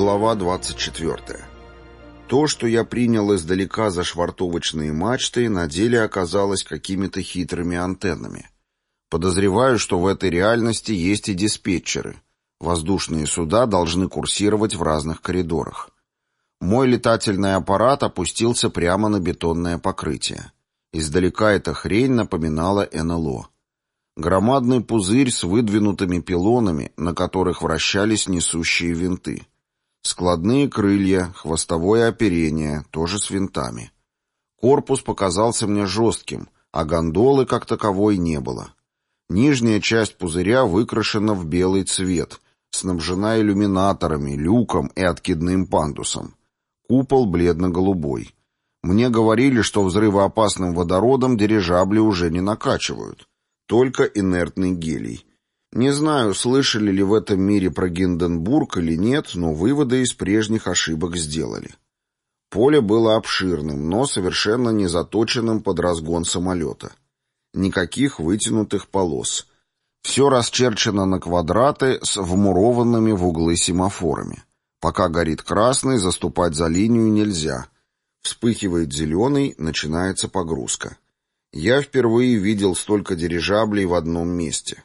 Глава 24. То, что я принял издалека за швартовочные мачты, на деле оказалось какими-то хитрыми антеннами. Подозреваю, что в этой реальности есть и диспетчеры. Воздушные суда должны курсировать в разных коридорах. Мой летательный аппарат опустился прямо на бетонное покрытие. Издалека эта хрень напоминала НЛО. Громадный пузырь с выдвинутыми пилонами, на которых вращались несущие винты. Складные крылья, хвостовое оперение, тоже с винтами. Корпус показался мне жестким, а гондолы как таковой не было. Нижняя часть пузыря выкрашена в белый цвет, снабжена иллюминаторами, люком и откидным пандусом. Купол бледно-голубой. Мне говорили, что взрывоопасным водородом дирижабли уже не накачивают, только инертный гелий. Не знаю, слышали ли в этом мире про Гинденбург или нет, но выводы из прежних ошибок сделали. Поле было обширным, но совершенно не заточенным под разгон самолета. Никаких вытянутых полос. Все расчерчено на квадраты с вмурованными в углы семафорами. Пока горит красный, заступать за линию нельзя. Вспыхивает зеленый, начинается погрузка. Я впервые видел столько дирижаблей в одном месте.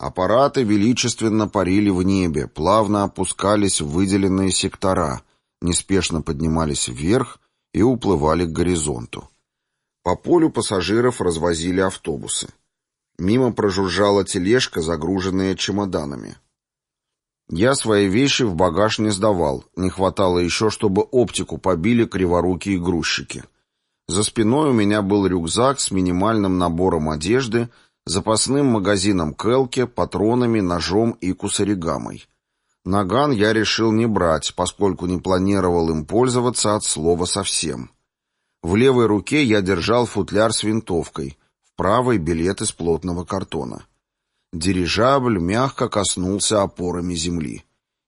Аппараты величественно парили в небе, плавно опускались в выделенные сектора, неспешно поднимались вверх и уплывали к горизонту. По полю пассажиров развозили автобусы. Мимо прожужжала тележка, загруженная чемоданами. Я свои вещи в багаж не сдавал, не хватало еще, чтобы оптику побили криворукие грузчики. За спиной у меня был рюкзак с минимальным набором одежды, запасным магазином Келке, патронами, ножом и кусаригамой. Наган я решил не брать, поскольку не планировал им пользоваться от слова совсем. В левой руке я держал футляр с винтовкой, в правой — билет из плотного картона. Дирижабль мягко коснулся опорами земли.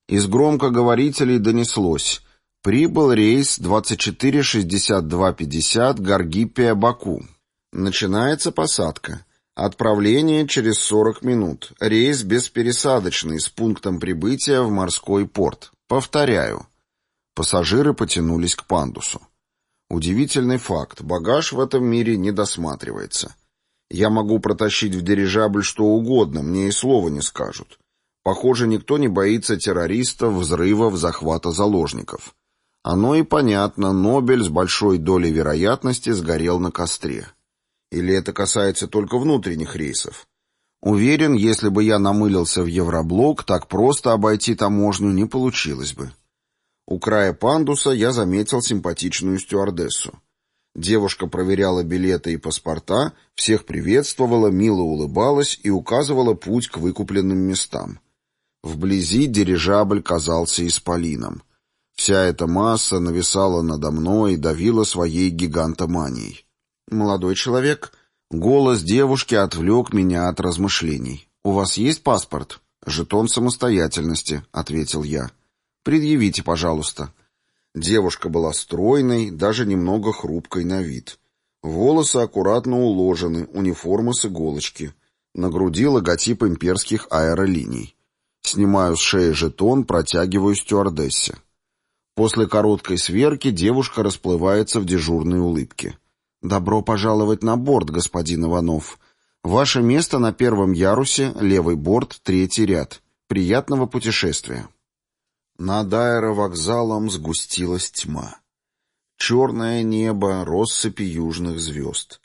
Из громкоговорителей донеслось «Прибыл рейс 246250 Гаргиппия-Баку. Начинается посадка». Отправление через 40 минут. Рейс беспересадочный с пунктом прибытия в морской порт. Повторяю. Пассажиры потянулись к пандусу. Удивительный факт. Багаж в этом мире не досматривается. Я могу протащить в дирижабль что угодно, мне и слова не скажут. Похоже, никто не боится террористов, взрывов, захвата заложников. Оно и понятно, Нобель с большой долей вероятности сгорел на костре. Или это касается только внутренних рейсов? Уверен, если бы я намылился в Евроблок, так просто обойти таможню не получилось бы. У края пандуса я заметил симпатичную стюардессу. Девушка проверяла билеты и паспорта, всех приветствовала, мило улыбалась и указывала путь к выкупленным местам. Вблизи дирижабль казался исполином. Вся эта масса нависала надо мной и давила своей гигантоманией. «Молодой человек?» Голос девушки отвлек меня от размышлений. «У вас есть паспорт?» «Жетон самостоятельности», — ответил я. «Предъявите, пожалуйста». Девушка была стройной, даже немного хрупкой на вид. Волосы аккуратно уложены, униформа с иголочки. На груди логотип имперских аэролиний. Снимаю с шеи жетон, протягиваю стюардессе. После короткой сверки девушка расплывается в дежурной улыбке. «Добро пожаловать на борт, господин Иванов. Ваше место на первом ярусе, левый борт, третий ряд. Приятного путешествия». Над аэровокзалом сгустилась тьма. Черное небо, россыпи южных звезд.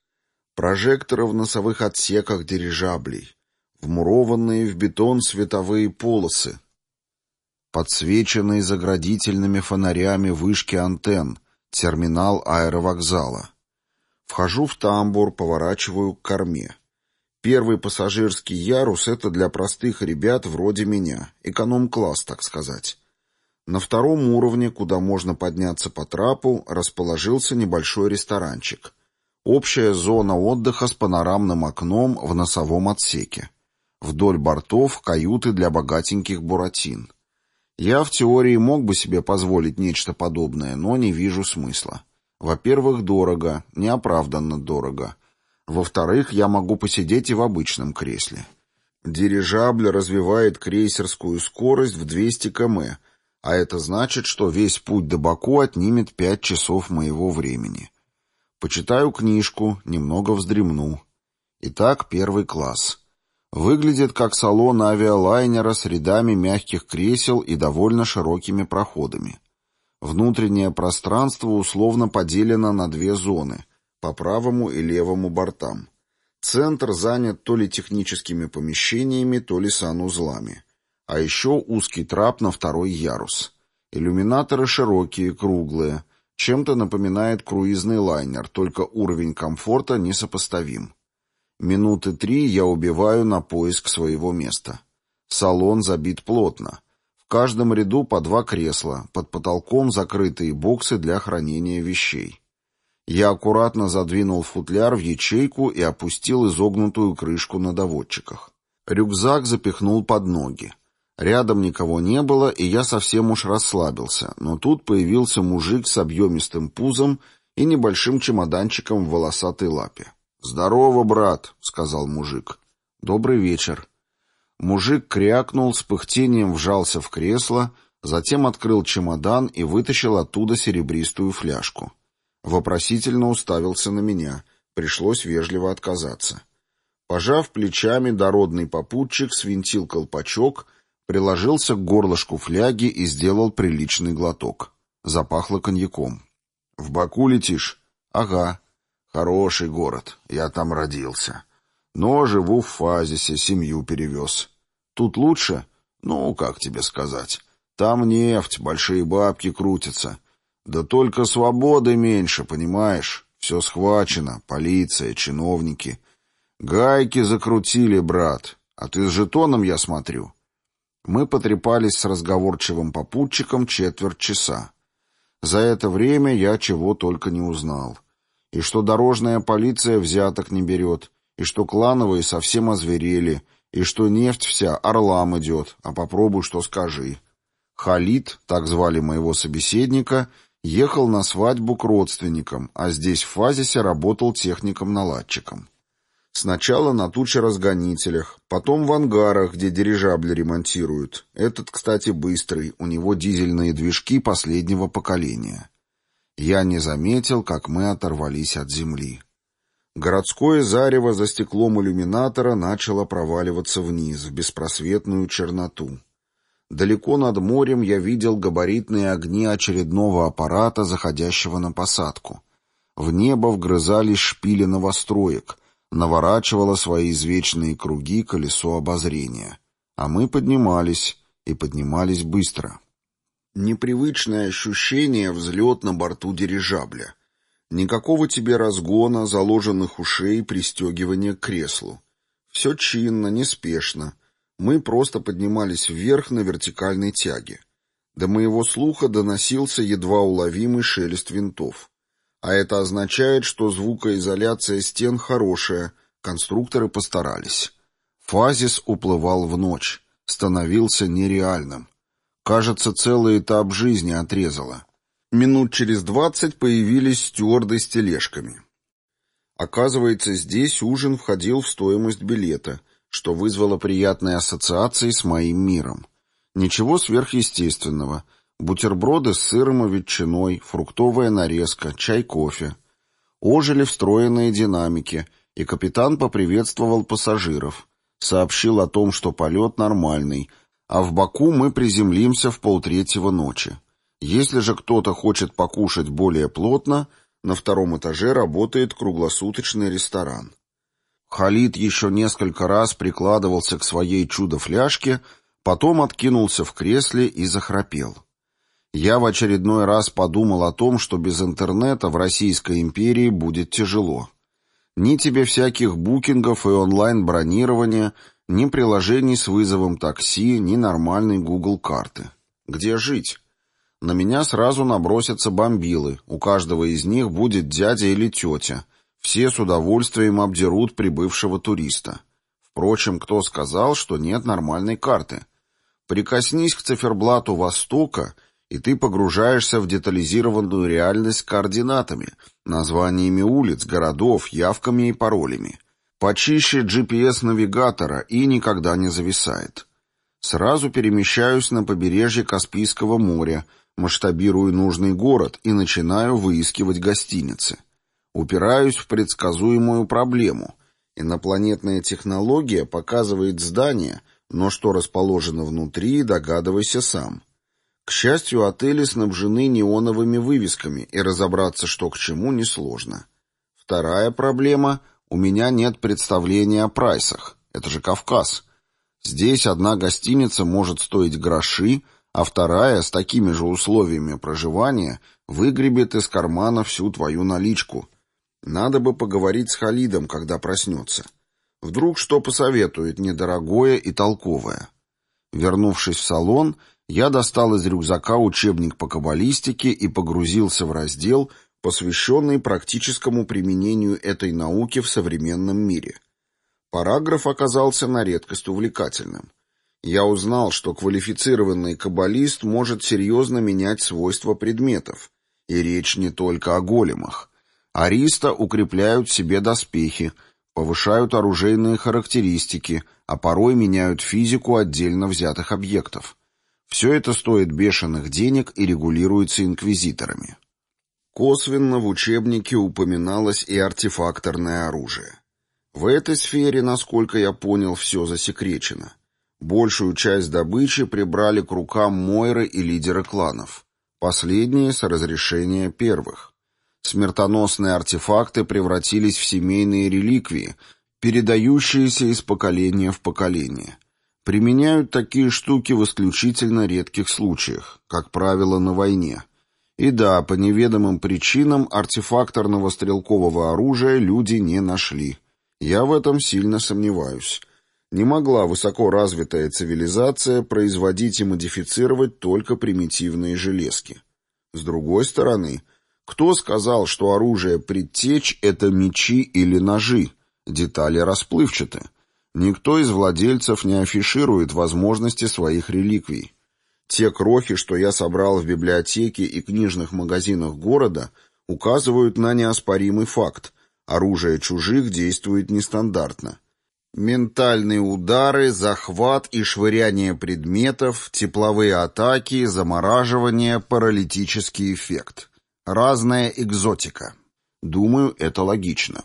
Прожекторы в носовых отсеках дирижаблей. Вмурованные в бетон световые полосы. Подсвеченные заградительными фонарями вышки антенн. Терминал аэровокзала. Вхожу в тамбур, поворачиваю к корме. Первый пассажирский ярус — это для простых ребят вроде меня, эконом-класс, так сказать. На втором уровне, куда можно подняться по трапу, расположился небольшой ресторанчик. Общая зона отдыха с панорамным окном в носовом отсеке. Вдоль бортов каюты для богатеньких буратин. Я в теории мог бы себе позволить нечто подобное, но не вижу смысла. Во-первых, дорого, неоправданно дорого. Во-вторых, я могу посидеть и в обычном кресле. Дирижабль развивает крейсерскую скорость в 200 км, А это значит, что весь путь до Баку отнимет пять часов моего времени. Почитаю книжку, немного вздремну. Итак, первый класс. Выглядит как салон авиалайнера с рядами мягких кресел и довольно широкими проходами. Внутреннее пространство условно поделено на две зоны, по правому и левому бортам. Центр занят то ли техническими помещениями, то ли санузлами. А еще узкий трап на второй ярус. Иллюминаторы широкие, круглые. Чем-то напоминает круизный лайнер, только уровень комфорта несопоставим. Минуты три я убиваю на поиск своего места. Салон забит плотно. Каждом ряду по два кресла, под потолком закрытые боксы для хранения вещей. Я аккуратно задвинул футляр в ячейку и опустил изогнутую крышку на доводчиках. Рюкзак запихнул под ноги. Рядом никого не было, и я совсем уж расслабился, но тут появился мужик с объемистым пузом и небольшим чемоданчиком в волосатой лапе. «Здорово, брат», — сказал мужик. «Добрый вечер». Мужик крякнул, с пыхтением вжался в кресло, затем открыл чемодан и вытащил оттуда серебристую фляжку. Вопросительно уставился на меня. Пришлось вежливо отказаться. Пожав плечами, дородный попутчик свинтил колпачок, приложился к горлышку фляги и сделал приличный глоток. Запахло коньяком. «В Баку летишь?» «Ага», Хороший город, я там родился. Но живу в Фазисе, семью перевез. Тут лучше? Ну, как тебе сказать. Там нефть, большие бабки крутятся. Да только свободы меньше, понимаешь? Все схвачено, полиция, чиновники. Гайки закрутили, брат. А ты с жетоном, я смотрю. Мы потрепались с разговорчивым попутчиком четверть часа. За это время я чего только не узнал и что дорожная полиция взяток не берет, и что клановые совсем озверели, и что нефть вся орлам идет, а попробуй, что скажи. Халид, так звали моего собеседника, ехал на свадьбу к родственникам, а здесь в Фазисе работал техником-наладчиком. Сначала на тучеразгонителях, потом в ангарах, где дирижабли ремонтируют. Этот, кстати, быстрый, у него дизельные движки последнего поколения. Я не заметил, как мы оторвались от земли. Городское зарево за стеклом иллюминатора начало проваливаться вниз, в беспросветную черноту. Далеко над морем я видел габаритные огни очередного аппарата, заходящего на посадку. В небо вгрызались шпили новостроек, наворачивало свои извечные круги колесо обозрения. А мы поднимались, и поднимались быстро. Непривычное ощущение взлет на борту дирижабля. Никакого тебе разгона, заложенных ушей, пристегивания к креслу. Все чинно, неспешно. Мы просто поднимались вверх на вертикальной тяге. До моего слуха доносился едва уловимый шелест винтов. А это означает, что звукоизоляция стен хорошая, конструкторы постарались. Фазис уплывал в ночь, становился нереальным. Кажется, целый этап жизни отрезала. Минут через двадцать появились стюарды с тележками. Оказывается, здесь ужин входил в стоимость билета, что вызвало приятные ассоциации с моим миром. Ничего сверхъестественного. Бутерброды с сыром и ветчиной, фруктовая нарезка, чай-кофе. Ожили встроенные динамики, и капитан поприветствовал пассажиров. Сообщил о том, что полет нормальный — а в Баку мы приземлимся в полтретьего ночи. Если же кто-то хочет покушать более плотно, на втором этаже работает круглосуточный ресторан. Халид еще несколько раз прикладывался к своей чудо-фляжке, потом откинулся в кресле и захрапел. Я в очередной раз подумал о том, что без интернета в Российской империи будет тяжело. Ни тебе всяких букингов и онлайн-бронирования – ни приложений с вызовом такси, ни нормальной Google карты. Где жить? На меня сразу набросятся бомбилы, у каждого из них будет дядя или тетя. Все с удовольствием обдерут прибывшего туриста. Впрочем, кто сказал, что нет нормальной карты? Прикоснись к циферблату Востока, и ты погружаешься в детализированную реальность координатами, названиями улиц, городов, явками и паролями. Почище GPS-навигатора и никогда не зависает. Сразу перемещаюсь на побережье Каспийского моря, масштабирую нужный город и начинаю выискивать гостиницы. Упираюсь в предсказуемую проблему. Инопланетная технология показывает здание, но что расположено внутри, догадывайся сам. К счастью, отели снабжены неоновыми вывесками, и разобраться, что к чему, несложно. Вторая проблема — у меня нет представления о прайсах. Это же Кавказ. Здесь одна гостиница может стоить гроши, а вторая с такими же условиями проживания выгребет из кармана всю твою наличку. Надо бы поговорить с Халидом, когда проснется. Вдруг что посоветует недорогое и толковое. Вернувшись в салон, я достал из рюкзака учебник по каббалистике и погрузился в раздел, посвященный практическому применению этой науки в современном мире. Параграф оказался на редкость увлекательным. Я узнал, что квалифицированный каббалист может серьезно менять свойства предметов, и речь не только о големах. Ариста укрепляют себе доспехи, повышают оружейные характеристики, а порой меняют физику отдельно взятых объектов. Все это стоит бешеных денег и регулируется инквизиторами. Косвенно в учебнике упоминалось и артефакторное оружие. В этой сфере, насколько я понял, все засекречено. Большую часть добычи прибрали к рукам Мойры и лидеры кланов. Последние с разрешения первых. Смертоносные артефакты превратились в семейные реликвии, передающиеся из поколения в поколение. Применяют такие штуки в исключительно редких случаях, как правило, на войне. И да, по неведомым причинам артефакторного стрелкового оружия люди не нашли. Я в этом сильно сомневаюсь. Не могла высокоразвитая цивилизация производить и модифицировать только примитивные железки. С другой стороны, кто сказал, что оружие предтеч — это мечи или ножи? Детали расплывчаты. Никто из владельцев не афиширует возможности своих реликвий. Те крохи, что я собрал в библиотеке и книжных магазинах города, указывают на неоспоримый факт. Оружие чужих действует нестандартно. Ментальные удары, захват и швыряние предметов, тепловые атаки, замораживание, паралитический эффект. Разная экзотика. Думаю, это логично.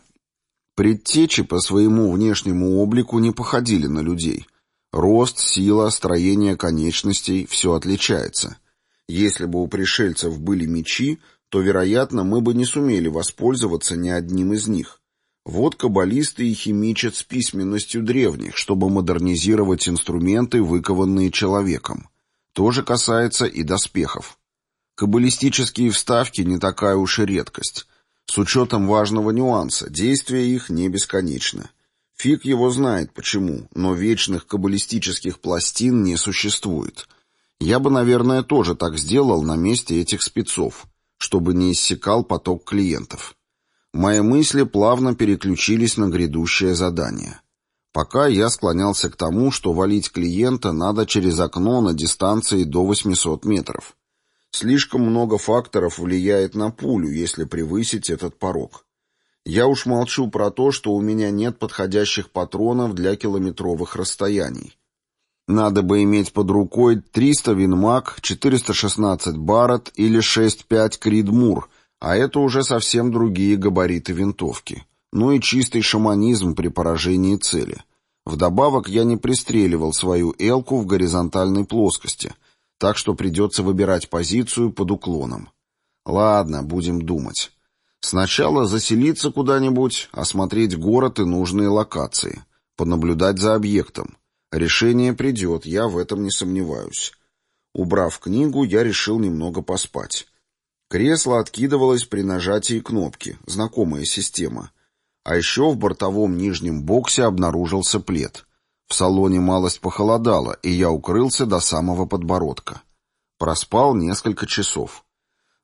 Предтечи по своему внешнему облику не походили на людей. Рост, сила, строение конечностей – все отличается. Если бы у пришельцев были мечи, то, вероятно, мы бы не сумели воспользоваться ни одним из них. Вот каббалисты и химичат с письменностью древних, чтобы модернизировать инструменты, выкованные человеком. То же касается и доспехов. Каббалистические вставки не такая уж и редкость. С учетом важного нюанса, действие их не бесконечно. Фиг его знает почему, но вечных каббалистических пластин не существует. Я бы, наверное, тоже так сделал на месте этих спецов чтобы не иссякал поток клиентов. Мои мысли плавно переключились на грядущее задание. Пока я склонялся к тому, что валить клиента надо через окно на дистанции до 800 метров. Слишком много факторов влияет на пулю, если превысить этот порог. Я уж молчу про то, что у меня нет подходящих патронов для километровых расстояний. Надо бы иметь под рукой 300 Винмаг, 416 Барретт или 6.5 Кридмур, а это уже совсем другие габариты винтовки. Ну и чистый шаманизм при поражении цели. Вдобавок я не пристреливал свою элку в горизонтальной плоскости, так что придется выбирать позицию под уклоном. Ладно, будем думать. Сначала заселиться куда-нибудь, осмотреть город и нужные локации, понаблюдать за объектом. Решение придет, я в этом не сомневаюсь. Убрав книгу, я решил немного поспать. Кресло откидывалось при нажатии кнопки, знакомая система. А еще в бортовом нижнем боксе обнаружился плед. В салоне малость похолодало, и я укрылся до самого подбородка. Проспал несколько часов.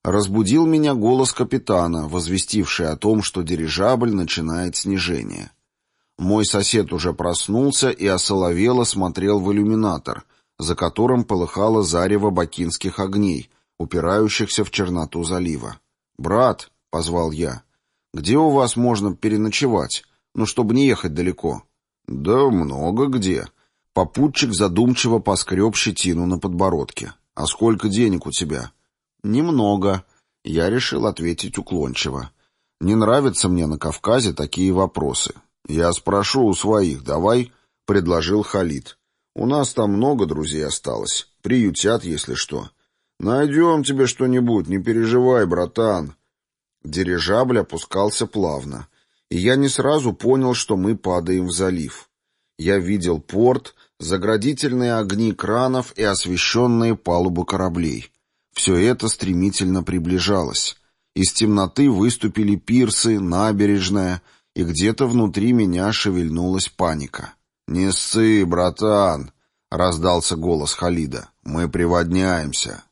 Разбудил меня голос капитана, возвестивший о том, что дирижабль начинает снижение. Мой сосед уже проснулся и осоловело смотрел в иллюминатор, за которым полыхало зарево бакинских огней, упирающихся в черноту залива. «Брат», — позвал я, — «где у вас можно переночевать? Ну, чтобы не ехать далеко». «Да много где», — Попутчик задумчиво поскреб щетину на подбородке. «А сколько денег у тебя?» «Немного», — я решил ответить уклончиво. «Не нравятся мне на Кавказе такие вопросы. Я спрошу у своих, давай», — предложил Халид. «У нас там много друзей осталось. Приютят, если что». «Найдем тебе что-нибудь, не переживай, братан». Дирижабль опускался плавно, и я не сразу понял, что мы падаем в залив. Я видел порт, заградительные огни кранов и освещенные палубы кораблей. Все это стремительно приближалось. Из темноты выступили пирсы, набережная, и где-то внутри меня шевельнулась паника. «Не ссы, братан!» — раздался голос Халида. «Мы приводняемся.